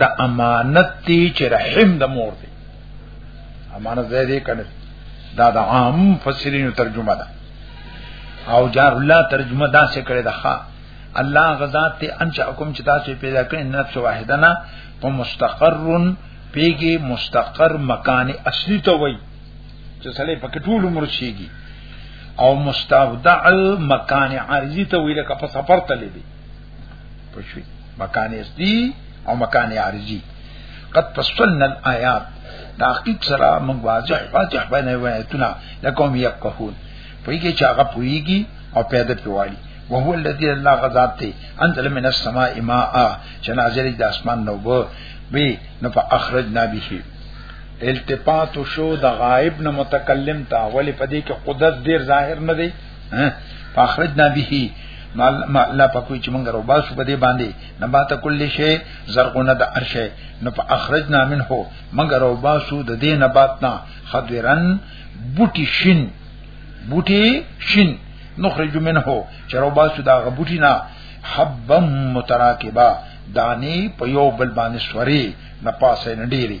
دا امانت دی چې رحم د مور دی امانت زه دې کنه دا د عام فسرینو ترجمه ده او جار الله ترجمه دا څه کړی ده ښا الله غزا ته انچ حکم چې تاسو پیدا کړی نفس واحده نه په مستقرن پیګي مستقر مکان اصلي ته وای چې سړی پکې ټول عمر شيږي او مستودع مکان عارضی ته ویل کا په سفر تللی دی پښوی مکان استی او مکان عارضی قد فصلنا الآيات دا حقیق سره موږ واضح واضح باندې وایتونه لکم یفقهون پویږي چې هغه پویږي او پیدا پیوالي وهو الذي الله غذات ته انزل من السماء ماء چې نازل د اسمان نو بو به نو فاخرجنا به التفات شو د غائب نه متکلم تا ولی پدې کې قدرت ډیر ظاهر نه دی فاخرجنا به مال ما لا پکوي چې مونږ رو باسو په دې باندې نبات کل شی زرغونه د ارشه نو په اخرجنا منه مونږ رو باسو د دې نبات نه خضرن بوټي شین بوټي شین نخرج منه چې رو باسو دا غبوټي نه حبم متراکبا دانی په یو بل باندې سوري نه پاسه نه ډیری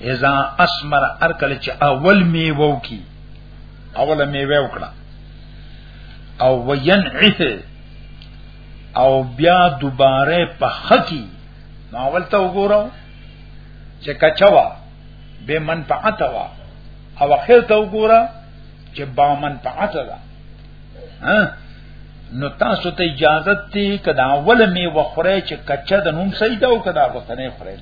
اذا اسمر ارکل چې اول میوه وکي اول میوه وکړه او وینعث او بیا دوباره په خکی نو اول ته وګورم چې کچوا به منفعت وا او اخر ته وګوره چې با منفعت ده ها نو تاسو ته اجازه تی کدا اول می وخره چې کچا د نوم سیدا او کدا وسنه خره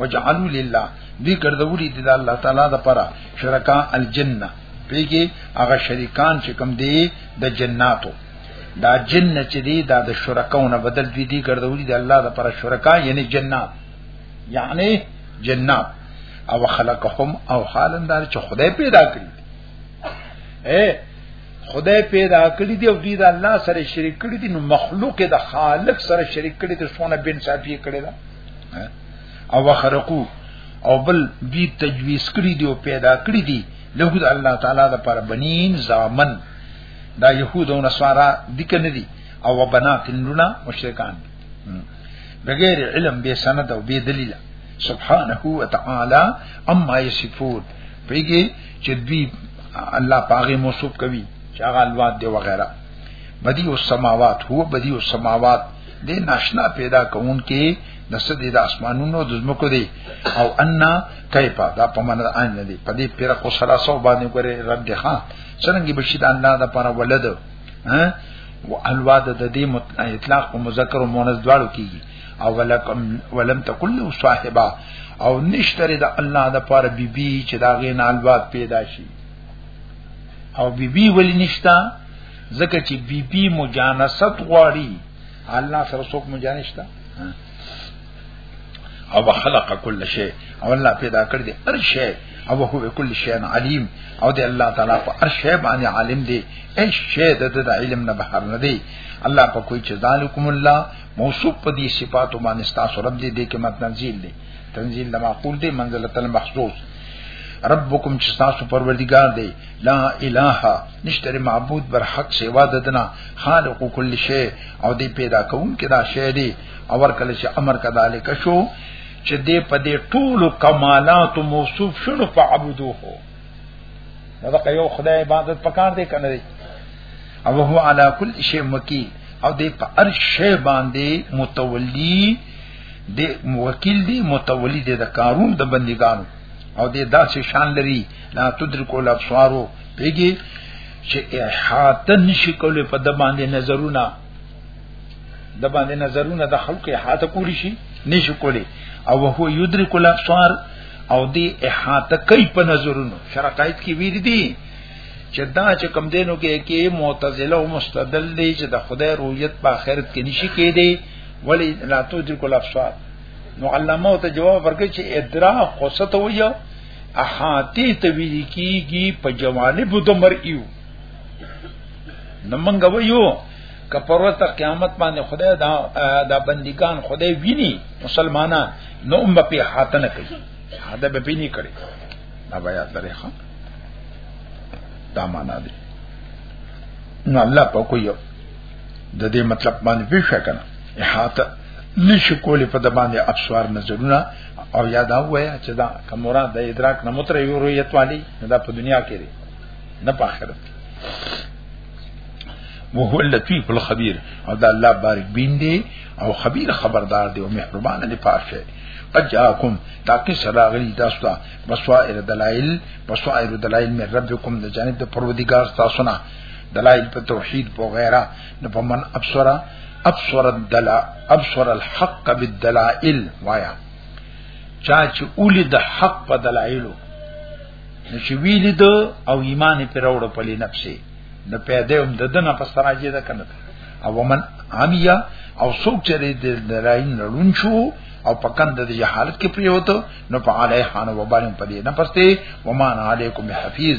وجعلوا لله دی ګرځولي دي د الله تعالی د پره شرکا الجنه پیږي هغه شریکان چې کوم دی د جناتو دا جن چې دی دا د شرکاونه بدل دي دي ګرځولي دي الله د پره شرکا یعنی جنات یعنی جنات او خلقهم او حالندار چې خدای پیدا کړی اے خدای پیدا کړی دی او دی د الله سره شریک کړی دی نو مخلوق د خالق سره شریک کړی دی څونه بنصافی کړی دی او وخرقو او بل دی تجویز کړی دی او پیدا کړی دی له الله تعالی د پر بنین زامن دا يهود او نصارا دي کنه دي او بنات لنا مشرکان بغیر علم به سند او به دلیل سبحانه و تعالی اما یصفون پیږي چې دوی الله پاغه موصوف کوي چې هغه الواد دی وغیرہ بدیع السماوات هو بدیع السماوات د ناشنا پیدا کون کې د سدي د اسمانونو د زمکو دی او ان کیفا دا په معنا ان نه دی په دې پیر کو سره سو باندې ګره رد ها څنګه بشي د الله د پر ولد ها او الواد د دې اطلاق او مذکر او مؤنث دواړو کیږي او ولکم ولم تکل له صاحبہ او نشتره د الله د پر بی بی چې دا غین الواد پیدا شي او بی بی ولی نشتا ځکه چې بی بی مجانست غواړي الله سره څوک مجانشتا او خلق کل شی او الله پیدا کړ دې هر شی او هو کل شی علیم او دې الله تعالی په هر شی باندې عالم دی هیڅ شی د د علم نه بهر نه دی الله په کوئی چې ذالکم الله موصوف په دې صفاتو باندې ستاسو رب دې دې کې متنزل دی تنزيل د معقول دی منزله المخصوص ربکم چې تاسو پروردگار دی لا اله نشتره معبود بر حق سوا ددنا خالق کل شی او دی پیدا کون کې دا شی دی او ورکل چې امر کذالک شو چې دې په دې ټول کمالات موصوف شنو فعبدوه دا که یو خدای عبادت پکار دی کنه دی او هو علا کل شی مکی او دې په هر شی باندې متولی دی وکیل دی متولی دی د قارون د بندګانو او دی داسې شان لري لا تدرک الابصار پیږي چې احاطه نشي کولای په د باندې نظرونه د باندې نظرونه د خلکو احاطه کولی شي نشي کولی او هو یدرک الابصار او دی احاطه کوي په نظرونو شرقایت کې ویل دي چې دا چې کم دینو کې کې معتزله او مستدل دي چې د خدای رؤیت په آخرت کې نشي کېدی ولی لا تو دې کول افسوار نو علامه ته جواب ورکړي چې ادراک قصه ته ویو احاتی ته ویل کیږي په جوانب د مرئیو نمنګ ویو کپروت قیامت باندې خدای دا دا بندگان خدای ویني مسلمانان نو ام په حاتنه کوي دا به پینی کړي دا بیا درې ښه دا معنا دی نو الله په کویو د دې مطلب باندې پېښه کړه احاطه نشي کولی په د باندې ابصار نظرونه او یاد وایا چې دا کمورا د ادراک نه متر یو رؤیت والی دا په دنیا کې دی نه په آخرت وهو اللطیف الخبیر او دا الله بارک بین دی او خبیر خبردار دی او مهربان دی پاشه اجاکم تاکي سراغلی تاسو ته بصائر دلائل بصائر دلائل من ربکم د جانب د پروردگار تاسو نه دلائل په توحید په غیره نو په من ابصر ابصر الدلا ابصر الحق بالدلائل وایا چا چې اولی د حق په دلایلو نو چې ویلی د او ایمان پر وروړ په لنفسه نو پیدا هم د دنه په سراجه ده کنه او ومن عمیا او څوک چې د دلایل نړون شو او پکند د جهالت کې پریوته نو په علیه حان وبالم پدې نه پسته ومان علیکم حفیظ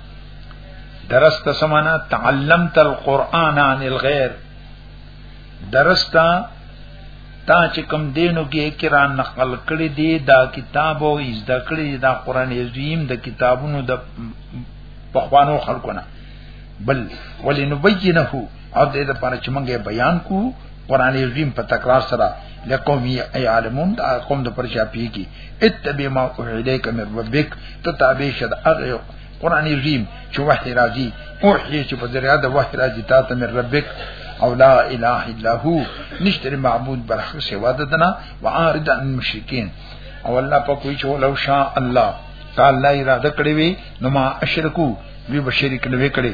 درست سمانا تعلمت القرآن عن الغیر درستا تا چې کم دینو کې کرا نقل کړی دی دا کتاب او از د کړی دا قران عظیم د کتابونو د پخوانو خلقونه بل ولنبینه او دې لپاره چې موږ بیان کو قران عظیم په تکرار سره لقوم ای عالمون دا قوم د پرچا پیږي اتبع ما اوحیلیک من ربک ته تابع شد هغه قران عظیم چې وحی راځي اوحی چې په ذریعہ د وحی راځي تا ته من ربک او لا اله الا هو نشتر معبود برخ سوا ددنا وعارض عن المشرکین او الله په کوئی چې لو شاء الله تعالی اراده کړې وي نو ما اشرکو وی بشریک نه وکړي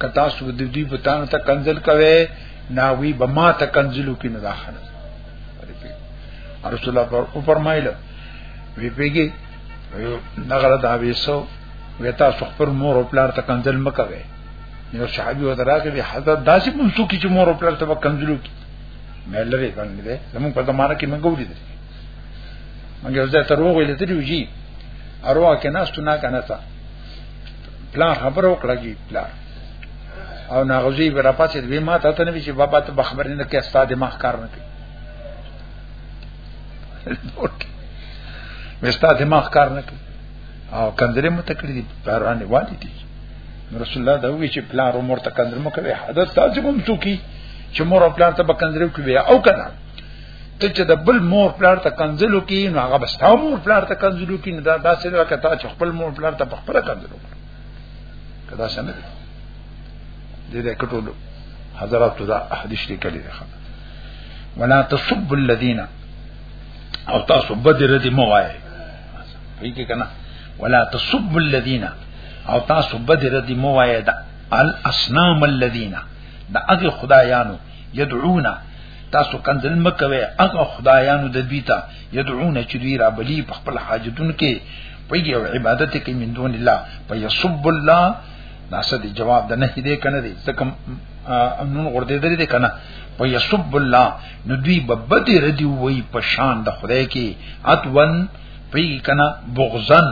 کتا سو د دې په تان ته کنزل کوي ناوی به ما ته کنزلو کې نه داخله رسول الله پر او فرمایل وی پیګي نغره دا ویسو وتا خپل مور او پلار ته کنزل مکوي یو صحابي و دراغه به حضرت داسې منسو کې چې مور او پلار ته کنزلو کې مې لري باندې ده زموږ په زمانه کې موږ ګوري دي موږ یو ځای ته روغ ویل دي وی اروا کې ناس تو نه کنه تا پلان خبرو کړه جی پلان او ناغزی برا پاسې دوی ما ته نه چې بابا ته خبر نه کې استاد ما کار نه کوي مستا دماغ کار نه کوي او کندرې مو تکړه دي باران والي دي رسول الله دا وی چې پلان رو مور ته کندرې مو کوي حدث تاسو کوم څوکي چې مور او پلان ته بکندرې کوي او کنه ته چې د بل مور پلار ته کنزلو کې نو هغه بستا مور پلار ته کنزلو کې نه دا داسې دا کته چې خپل مور پلار ته خپل کنزلو کدا څنګه دې دې کټولو حضرات دا حدیث دی کلی ده ولا تصب الذين او تاسو بدر دې مو وای وی کې کنه ولا تصب الذين او تاسو بدر دې مو وای دا الاصنام الذين دا هغه خدایانو يدعونا تاسو کندل مکوي هغه خدایانو د دوی ته يدعون چې دوی را بلی په خپل حاجتون کې پیږي او عبادت کوي من دون الله په يسب الله ناسه دی جواب ده نه دې کنه دې ځکه نون غردې درې دې کنه په يسب الله نو دوی ببدي ردی وای په شان د خدای کې اتون پیږي کنه بغزن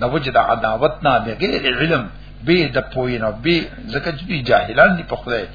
د وجه د عداوت نه بغیر علم به د پوینو به زکه چې جاهلان دي په خدای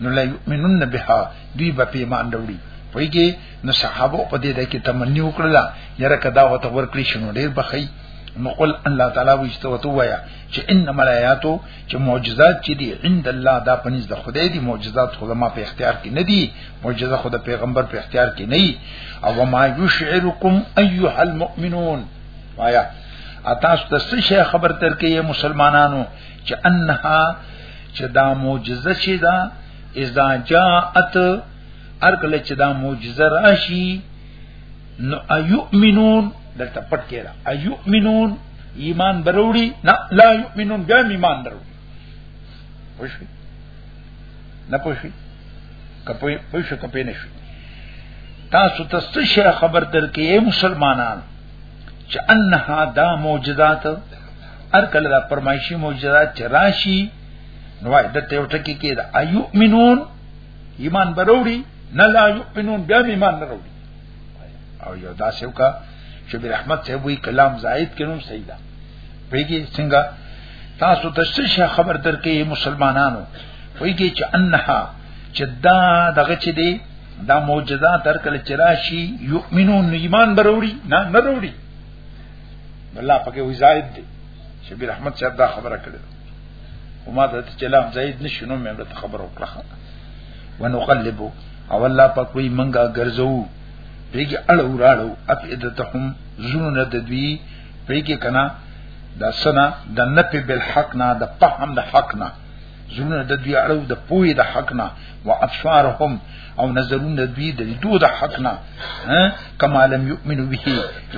نو لا یؤمنون بها دی به پیمان وروړي ویګي نو صحابه په دې د کې تمنې وکړل یره کدا وته ورکړي شنو ډیر بخي نو قل الله تعالی وشته وته وایا چې ان ملایاتو چې معجزات چې دي عند الله دا پنځ د خدای دي معجزات خو ما په اختیار کې نه دي معجزه خو د پیغمبر په اختیار کې نه وي او ما یشعرکم ایها المؤمنون وایا اتاسو د څه شي خبر تر کې مسلمانانو چې انها چې دا معجزه چې دا اذا جاءت ارکل چې دا معجزه راشي نو ايؤمنون دلته پټ کړه ايؤمنون ایمان بروړي نه لا يؤمنون بیا ایمان درو پوښي نه پوښي کپوي پوښي کپې نه شي تاسو ته څه خبر درکې مسلمانانو چې انها دا معجزات هر کله دا فرمایشي معجزات چې راشي نو د ته یو ټکی کې دا ايؤمنون ایمان بروړي نه لا يؤمنون بیا ایمان نه وروړي او یو دا څه وکړه چې برحمت ته وی کلام زائد کینو صحیح ده پیږي څنګه تاسو ته څه خبر درکې مسلمانانو وایي چې انها چې دا دغه چې دی دا معجزه تر کله چې راشي یؤمنون ایمان بروړي نه نه وروړي الله پکې وی زائد دی شبیر احمد صاحب دا خبره کړې وما د چلام زائد نشونو مې ورته خبره وکړه ونقلبو او الله پاک وی منګه ګرځو پیګه اړو راړو افیدتهم زون د دوی پیګه کنا دا سنا د نفي بالحق نه د فهم د حق نه زونه د دوی اړو د پوی د حق نه او افشارهم او نظرون د دوی د دو د حق نه کما لم یؤمنو به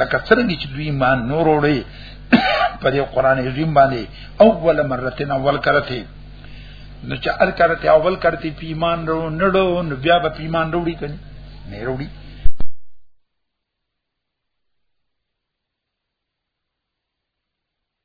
لکه څنګه چې دوی ایمان نور وړي په دې قران عظیم باندې اول مرته نه اول کرته نو چې ار کرته اول کرته په ایمان ورو نړو نو بیا به ایمان وروړي کني نه وروړي